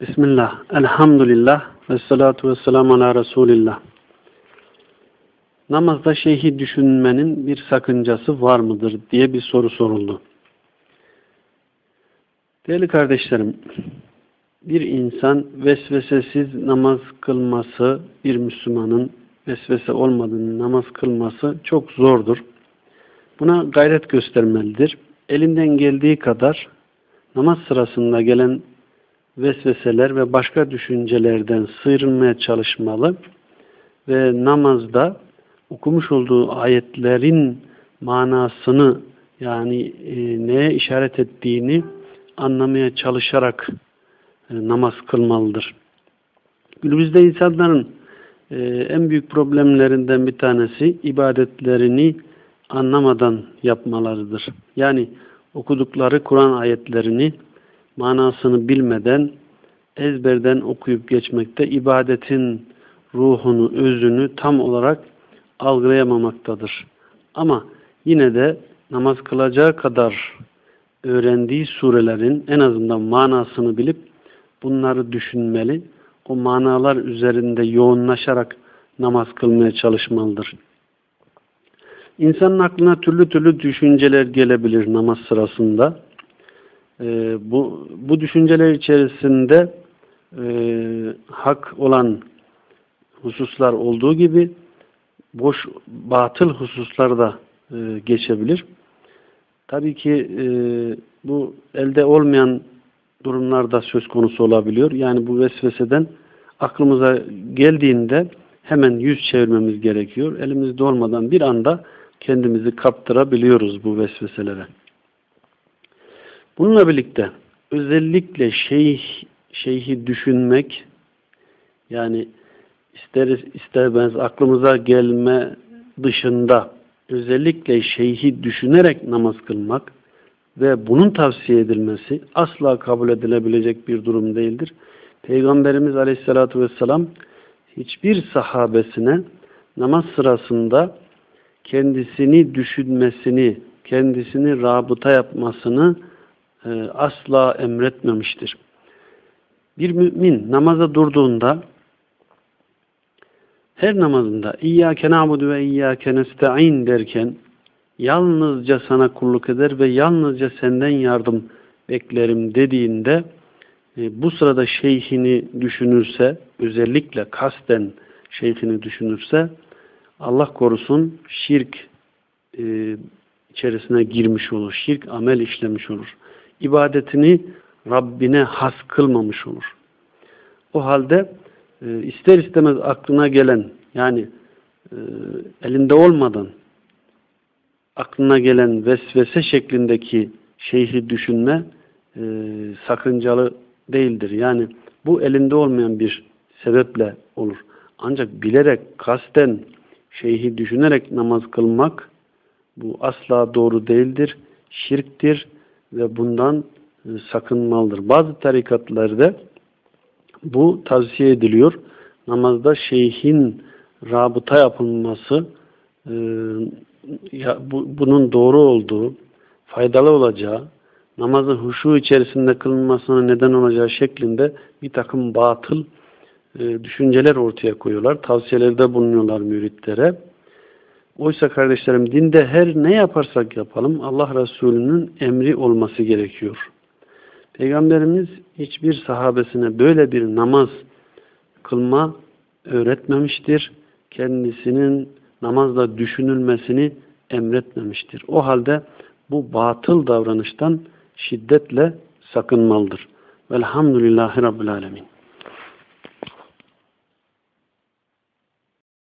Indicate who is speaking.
Speaker 1: Bismillah, elhamdülillah ve salatu ve selamu ala Resulillah. Namazda şeyhi düşünmenin bir sakıncası var mıdır diye bir soru soruldu. Değerli kardeşlerim, bir insan vesvesesiz namaz kılması, bir Müslümanın vesvese olmadığını namaz kılması çok zordur. Buna gayret göstermelidir. Elinden geldiği kadar namaz sırasında gelen vesveseler ve başka düşüncelerden sıyrılmaya çalışmalı ve namazda okumuş olduğu ayetlerin manasını yani e, neye işaret ettiğini anlamaya çalışarak e, namaz kılmalıdır. Günümüzde insanların e, en büyük problemlerinden bir tanesi ibadetlerini anlamadan yapmalarıdır. Yani okudukları Kur'an ayetlerini manasını bilmeden ezberden okuyup geçmekte ibadetin ruhunu, özünü tam olarak algılayamamaktadır. Ama yine de namaz kılacağı kadar öğrendiği surelerin en azından manasını bilip bunları düşünmeli. O manalar üzerinde yoğunlaşarak namaz kılmaya çalışmalıdır. İnsanın aklına türlü türlü düşünceler gelebilir namaz sırasında. Ee, bu, bu düşünceler içerisinde e, hak olan hususlar olduğu gibi boş, batıl hususlar da e, geçebilir. Tabii ki e, bu elde olmayan durumlarda söz konusu olabiliyor. Yani bu vesveseden aklımıza geldiğinde hemen yüz çevirmemiz gerekiyor. Elimizde olmadan bir anda kendimizi kaptırabiliyoruz bu vesveselere. Bununla birlikte özellikle şeyh, şeyhi düşünmek yani isteriz istemez aklımıza gelme dışında özellikle şeyhi düşünerek namaz kılmak ve bunun tavsiye edilmesi asla kabul edilebilecek bir durum değildir. Peygamberimiz Aleyhisselatü Vesselam hiçbir sahabesine namaz sırasında kendisini düşünmesini, kendisini rabıta yapmasını asla emretmemiştir. Bir mümin namaza durduğunda her namazında İyyâke na'budu ve İyyâke nesta'in derken yalnızca sana kulluk eder ve yalnızca senden yardım beklerim dediğinde e, bu sırada şeyhini düşünürse özellikle kasten şeyhini düşünürse Allah korusun şirk e, içerisine girmiş olur. Şirk amel işlemiş olur. İbadetini Rabbine has kılmamış olur. O halde e, ister istemez aklına gelen yani e, elinde olmadan aklına gelen vesvese şeklindeki şeyhi düşünme e, sakıncalı değildir. Yani bu elinde olmayan bir sebeple olur. Ancak bilerek, kasten şeyhi düşünerek namaz kılmak bu asla doğru değildir. Şirktir ve bundan e, sakınmalıdır. Bazı tarikatlarda bu tavsiye ediliyor. Namazda şeyhin rabıta yapılması e, ya, bu, bunun doğru olduğu, faydalı olacağı, namazın huşu içerisinde kılınmasına neden olacağı şeklinde bir takım batıl e, düşünceler ortaya koyuyorlar. Tavsiyelerde bulunuyorlar müritlere. Oysa kardeşlerim dinde her ne yaparsak yapalım Allah Resulü'nün emri olması gerekiyor. Peygamberimiz hiçbir sahabesine böyle bir namaz kılma öğretmemiştir. Kendisinin namazda düşünülmesini emretmemiştir. O halde bu batıl davranıştan şiddetle sakınmalıdır. Velhamdülillahi Rabbil Alemin.